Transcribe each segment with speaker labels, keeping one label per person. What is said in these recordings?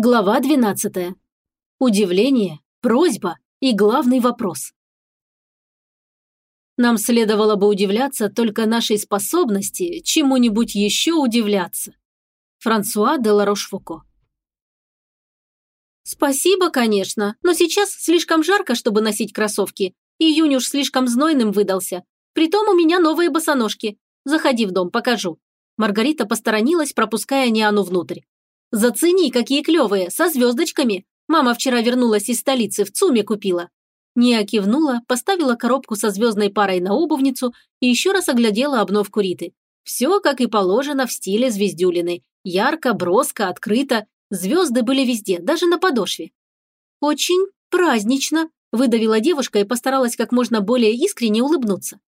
Speaker 1: Глава 12. Удивление, просьба и главный вопрос. Нам следовало бы удивляться только нашей способности чему-нибудь еще удивляться. Франсуа де Ларошфуко. Спасибо, конечно, но сейчас слишком жарко, чтобы носить кроссовки. Июнь уж слишком знойным выдался. Притом у меня новые босоножки. Заходи в дом, покажу. Маргарита посторонилась, пропуская Ниану внутрь. Зацени, какие клевые, со звездочками. Мама вчера вернулась из столицы, в ЦУМе купила». Ния кивнула, поставила коробку со звездной парой на обувницу и еще раз оглядела обновку Риты. Все, как и положено, в стиле звездюлины. Ярко, броско, открыто. Звезды были везде, даже на подошве. «Очень празднично», – выдавила девушка и постаралась как можно более искренне улыбнуться.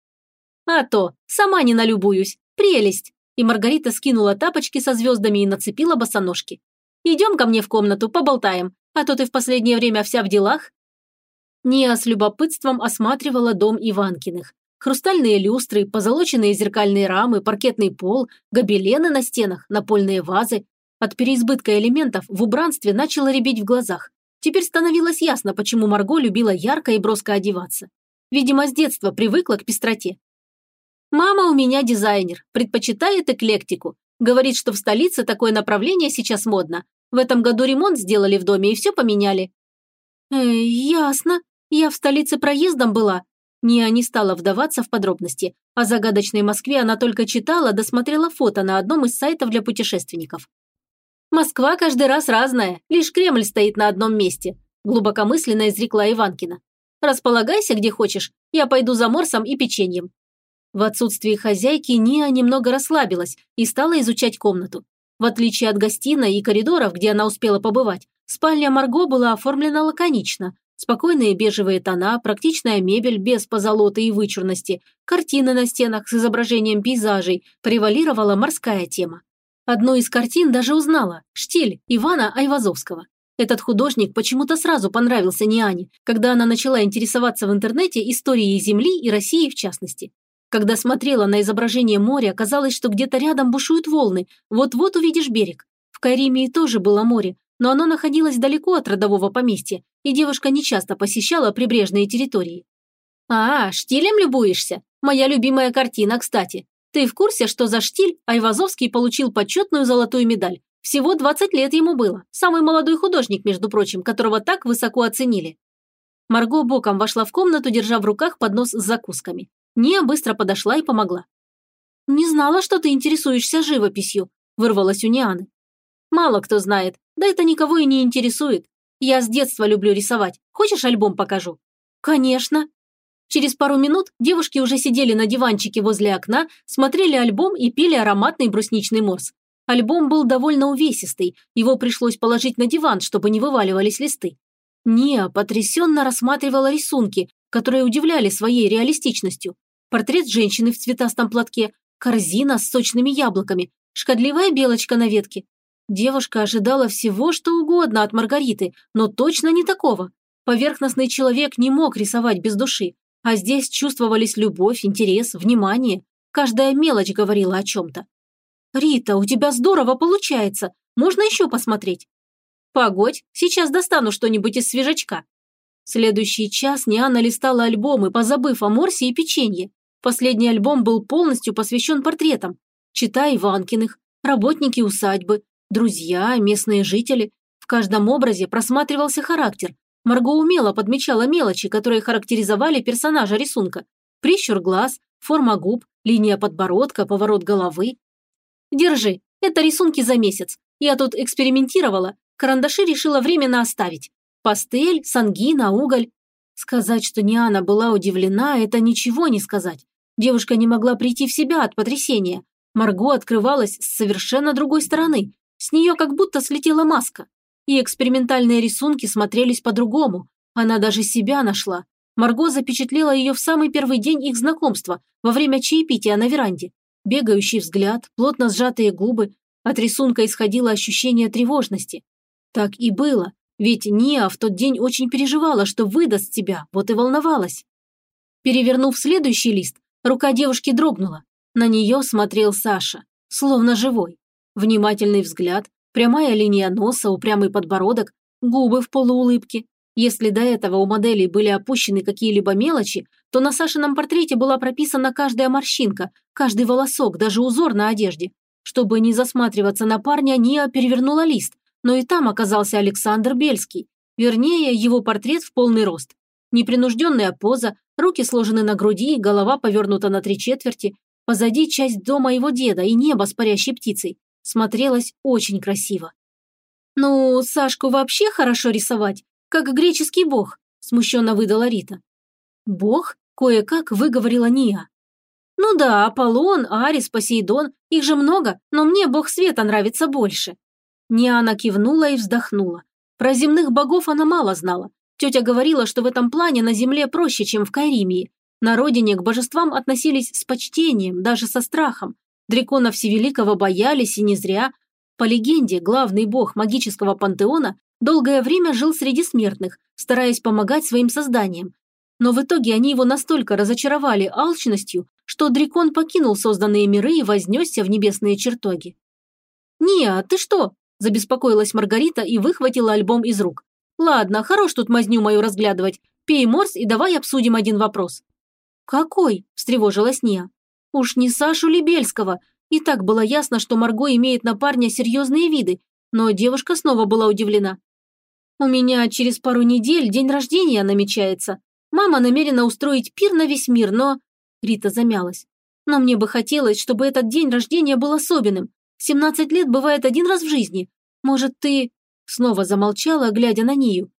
Speaker 1: «А то, сама не налюбуюсь. Прелесть и Маргарита скинула тапочки со звездами и нацепила босоножки. «Идем ко мне в комнату, поболтаем, а то ты в последнее время вся в делах». Ния с любопытством осматривала дом Иванкиных. Хрустальные люстры, позолоченные зеркальные рамы, паркетный пол, гобелены на стенах, напольные вазы. От переизбытка элементов в убранстве начало рябить в глазах. Теперь становилось ясно, почему Марго любила ярко и броско одеваться. Видимо, с детства привыкла к пестроте. Мама у меня дизайнер, предпочитает эклектику. Говорит, что в столице такое направление сейчас модно. В этом году ремонт сделали в доме и все поменяли. Э, ясно. Я в столице проездом была. Ния не стала вдаваться в подробности. О загадочной Москве она только читала, досмотрела фото на одном из сайтов для путешественников. «Москва каждый раз разная, лишь Кремль стоит на одном месте», глубокомысленно изрекла Иванкина. «Располагайся где хочешь, я пойду за морсом и печеньем. В отсутствие хозяйки Ния немного расслабилась и стала изучать комнату. В отличие от гостиной и коридоров, где она успела побывать, спальня Марго была оформлена лаконично. Спокойные бежевые тона, практичная мебель без позолоты и вычурности, картины на стенах с изображением пейзажей, превалировала морская тема. Одну из картин даже узнала – «Штиль» Ивана Айвазовского. Этот художник почему-то сразу понравился Ниане, когда она начала интересоваться в интернете историей Земли и России в частности. Когда смотрела на изображение моря, казалось, что где-то рядом бушуют волны, вот-вот увидишь берег. В Каримии тоже было море, но оно находилось далеко от родового поместья, и девушка нечасто посещала прибрежные территории. «А, штилем любуешься? Моя любимая картина, кстати. Ты в курсе, что за штиль Айвазовский получил почетную золотую медаль? Всего 20 лет ему было. Самый молодой художник, между прочим, которого так высоко оценили». Марго боком вошла в комнату, держа в руках поднос с закусками. Ния быстро подошла и помогла. «Не знала, что ты интересуешься живописью», – вырвалась у Нианы. «Мало кто знает, да это никого и не интересует. Я с детства люблю рисовать. Хочешь, альбом покажу?» «Конечно». Через пару минут девушки уже сидели на диванчике возле окна, смотрели альбом и пили ароматный брусничный морс. Альбом был довольно увесистый, его пришлось положить на диван, чтобы не вываливались листы. Ния потрясенно рассматривала рисунки, которые удивляли своей реалистичностью. Портрет женщины в цветастом платке, корзина с сочными яблоками, шкодливая белочка на ветке. Девушка ожидала всего, что угодно от Маргариты, но точно не такого. Поверхностный человек не мог рисовать без души, а здесь чувствовались любовь, интерес, внимание. Каждая мелочь говорила о чем-то. «Рита, у тебя здорово получается. Можно еще посмотреть?» «Погодь, сейчас достану что-нибудь из свежачка», Следующий час Ниана листала альбомы, позабыв о Морсе и печенье. Последний альбом был полностью посвящен портретам. Читай Иванкиных, работники усадьбы, друзья, местные жители. В каждом образе просматривался характер. Марго умело подмечала мелочи, которые характеризовали персонажа рисунка. Прищур глаз, форма губ, линия подбородка, поворот головы. «Держи, это рисунки за месяц. Я тут экспериментировала, карандаши решила временно оставить. Пастель, сангина, уголь. Сказать, что Ниана была удивлена, это ничего не сказать. Девушка не могла прийти в себя от потрясения. Марго открывалась с совершенно другой стороны. С нее как будто слетела маска. И экспериментальные рисунки смотрелись по-другому. Она даже себя нашла. Марго запечатлела ее в самый первый день их знакомства, во время чаепития на веранде. Бегающий взгляд, плотно сжатые губы. От рисунка исходило ощущение тревожности. Так и было. Ведь Ния в тот день очень переживала, что выдаст тебя, вот и волновалась. Перевернув следующий лист, рука девушки дрогнула. На нее смотрел Саша, словно живой. Внимательный взгляд, Прямая линия носа, упрямый подбородок, губы в полуулыбке. Если до этого у моделей были опущены какие-либо мелочи, то на Сашином портрете была прописана каждая морщинка, каждый волосок, даже узор на одежде. Чтобы не засматриваться на парня, Ния перевернула лист, но и там оказался Александр Бельский. Вернее, его портрет в полный рост. Непринужденная поза, руки сложены на груди, голова повернута на три четверти. Позади часть дома его деда и небо с парящей птицей. Смотрелось очень красиво. «Ну, Сашку вообще хорошо рисовать, как греческий бог», смущенно выдала Рита. «Бог?» – кое-как выговорила Ния. «Ну да, Аполлон, Арис, Посейдон, их же много, но мне бог света нравится больше». Ниана кивнула и вздохнула. Про земных богов она мало знала. Тетя говорила, что в этом плане на земле проще, чем в Кайримии. На родине к божествам относились с почтением, даже со страхом. Дракона Всевеликого боялись и не зря. По легенде, главный бог магического пантеона долгое время жил среди смертных, стараясь помогать своим созданиям. Но в итоге они его настолько разочаровали алчностью, что Дракон покинул созданные миры и вознесся в небесные чертоги. «Ния, ты что?» – забеспокоилась Маргарита и выхватила альбом из рук. «Ладно, хорош тут мазню мою разглядывать. Пей морс и давай обсудим один вопрос». «Какой?» – встревожилась Ния. «Уж не Сашу Лебельского. И так было ясно, что Марго имеет на парня серьезные виды, но девушка снова была удивлена. «У меня через пару недель день рождения намечается. Мама намерена устроить пир на весь мир, но...» Рита замялась. «Но мне бы хотелось, чтобы этот день рождения был особенным. 17 лет бывает один раз в жизни. Может, ты...» Снова замолчала, глядя на Нию.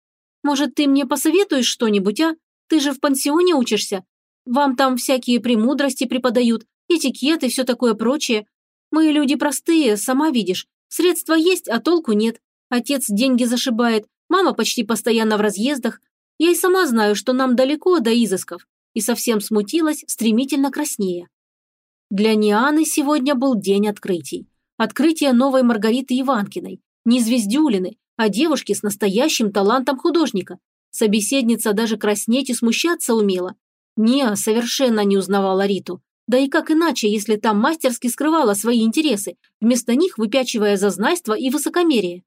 Speaker 1: «Может, ты мне посоветуешь что-нибудь, а? Ты же в пансионе учишься. Вам там всякие премудрости преподают, этикет и все такое прочее. Мы люди простые, сама видишь. Средства есть, а толку нет. Отец деньги зашибает, мама почти постоянно в разъездах. Я и сама знаю, что нам далеко до изысков. И совсем смутилась, стремительно краснее. Для Нианы сегодня был день открытий. Открытие новой Маргариты Иванкиной, не Звездюлины, а девушки с настоящим талантом художника. Собеседница даже краснеть и смущаться умела. Неа совершенно не узнавала Риту. Да и как иначе, если там мастерски скрывала свои интересы, вместо них выпячивая зазнайство и высокомерие?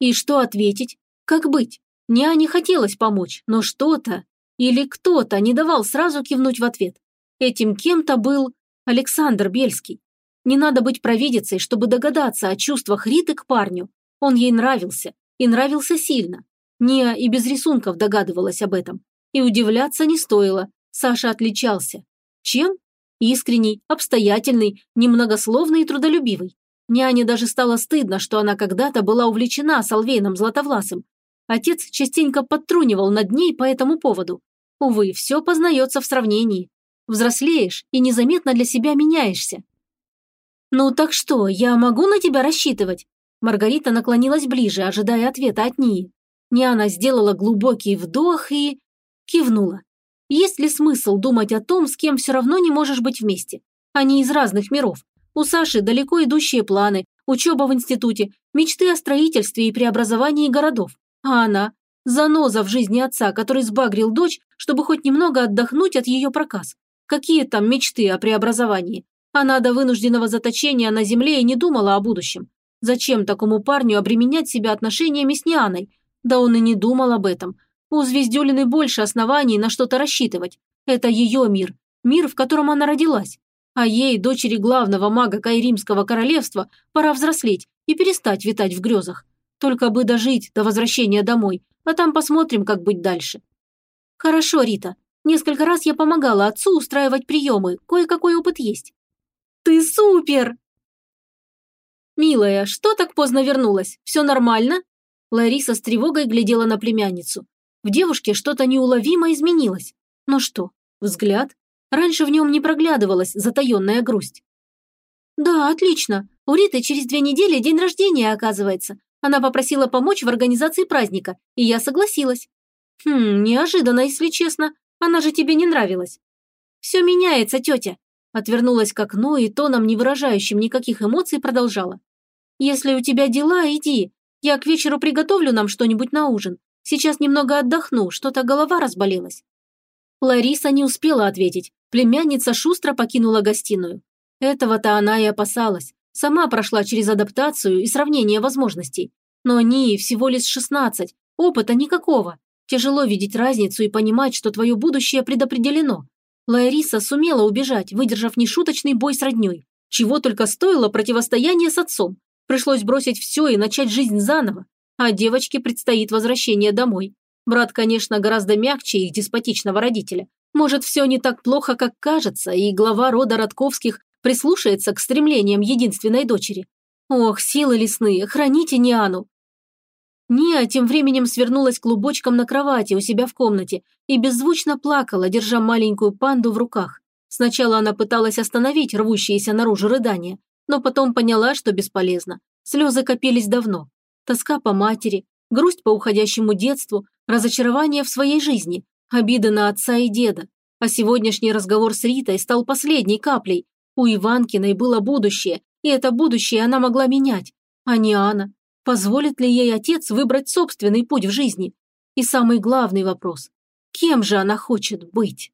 Speaker 1: И что ответить? Как быть? Неа не хотелось помочь, но что-то или кто-то не давал сразу кивнуть в ответ. Этим кем-то был Александр Бельский. Не надо быть провидицей, чтобы догадаться о чувствах Риты к парню. Он ей нравился, и нравился сильно. Ния и без рисунков догадывалась об этом. И удивляться не стоило. Саша отличался. Чем? Искренний, обстоятельный, немногословный и трудолюбивый. Няне даже стало стыдно, что она когда-то была увлечена Салвейном Златовласым. Отец частенько подтрунивал над ней по этому поводу. Увы, все познается в сравнении. Взрослеешь и незаметно для себя меняешься. «Ну так что, я могу на тебя рассчитывать?» Маргарита наклонилась ближе, ожидая ответа от Нии. Няна сделала глубокий вдох и... кивнула. Есть ли смысл думать о том, с кем все равно не можешь быть вместе? Они из разных миров. У Саши далеко идущие планы, учеба в институте, мечты о строительстве и преобразовании городов. А она – заноза в жизни отца, который сбагрил дочь, чтобы хоть немного отдохнуть от ее проказ. Какие там мечты о преобразовании? Она до вынужденного заточения на земле и не думала о будущем. Зачем такому парню обременять себя отношениями с Нианой? Да он и не думал об этом. У Звездюлины больше оснований на что-то рассчитывать. Это ее мир, мир, в котором она родилась. А ей, дочери главного мага Кайримского королевства, пора взрослеть и перестать витать в грезах. Только бы дожить до возвращения домой, а там посмотрим, как быть дальше. Хорошо, Рита. Несколько раз я помогала отцу устраивать приемы, кое-какой опыт есть. Ты супер! Милая, что так поздно вернулась? Все нормально? Лариса с тревогой глядела на племянницу. В девушке что-то неуловимо изменилось. Но что? Взгляд? Раньше в нем не проглядывалась затаенная грусть. «Да, отлично. У Риты через две недели день рождения, оказывается. Она попросила помочь в организации праздника, и я согласилась. Хм, неожиданно, если честно. Она же тебе не нравилась. Все меняется, тетя. Отвернулась к окну и тоном, не выражающим никаких эмоций, продолжала. Если у тебя дела, иди. Я к вечеру приготовлю нам что-нибудь на ужин. Сейчас немного отдохну, что-то голова разболелась». Лариса не успела ответить. Племянница шустро покинула гостиную. Этого-то она и опасалась. Сама прошла через адаптацию и сравнение возможностей. Но Нии всего лишь 16, опыта никакого. Тяжело видеть разницу и понимать, что твое будущее предопределено. Лариса сумела убежать, выдержав нешуточный бой с родней. Чего только стоило противостояние с отцом. Пришлось бросить все и начать жизнь заново. А девочке предстоит возвращение домой. Брат, конечно, гораздо мягче их деспотичного родителя. Может, все не так плохо, как кажется, и глава рода Родковских прислушается к стремлениям единственной дочери. Ох, силы лесные, храните Ниану. Ния тем временем свернулась клубочком на кровати у себя в комнате и беззвучно плакала, держа маленькую панду в руках. Сначала она пыталась остановить рвущиеся наружу рыдания, но потом поняла, что бесполезно. Слезы копились давно. Тоска по матери, грусть по уходящему детству, разочарование в своей жизни, обиды на отца и деда. А сегодняшний разговор с Ритой стал последней каплей. У Иванкиной было будущее, и это будущее она могла менять. А не Анна. Позволит ли ей отец выбрать собственный путь в жизни? И самый главный вопрос – кем же она хочет быть?